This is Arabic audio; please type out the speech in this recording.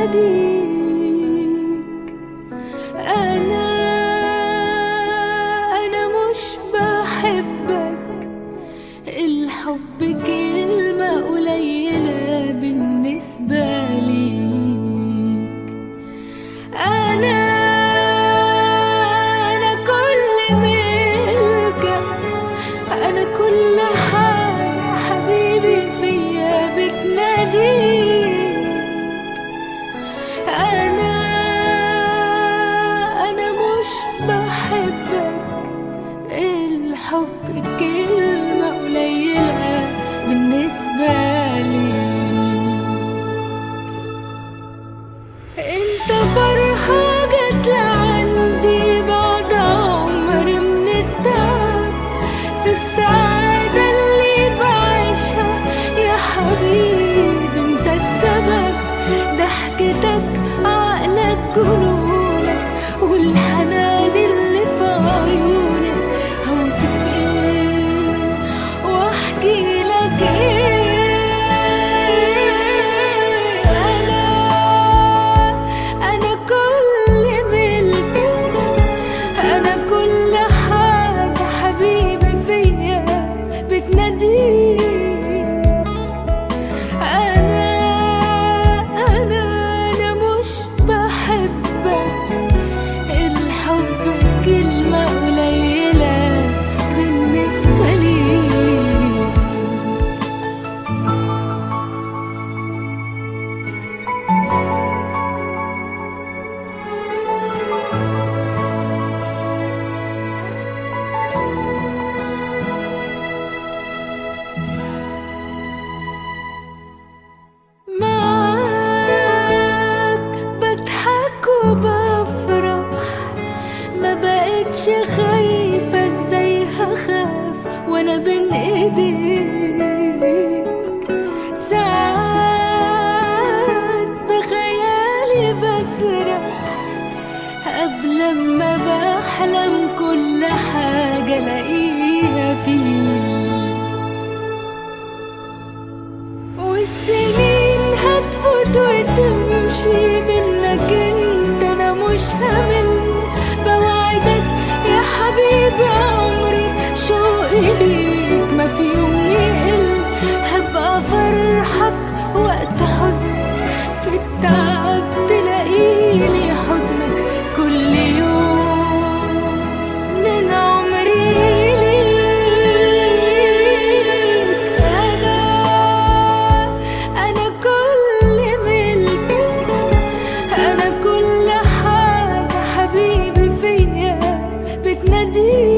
ah there. بقتش خايفة إزاي هخاف وأنا بين ايديك حاجة لاقيها فيه. والسنين هتفوت وتمشي منك انت أنا مش همل. بوعدك يا حبيبي عمري شوقي ليك ما في يوم يقل هبقى فرحك وقت dit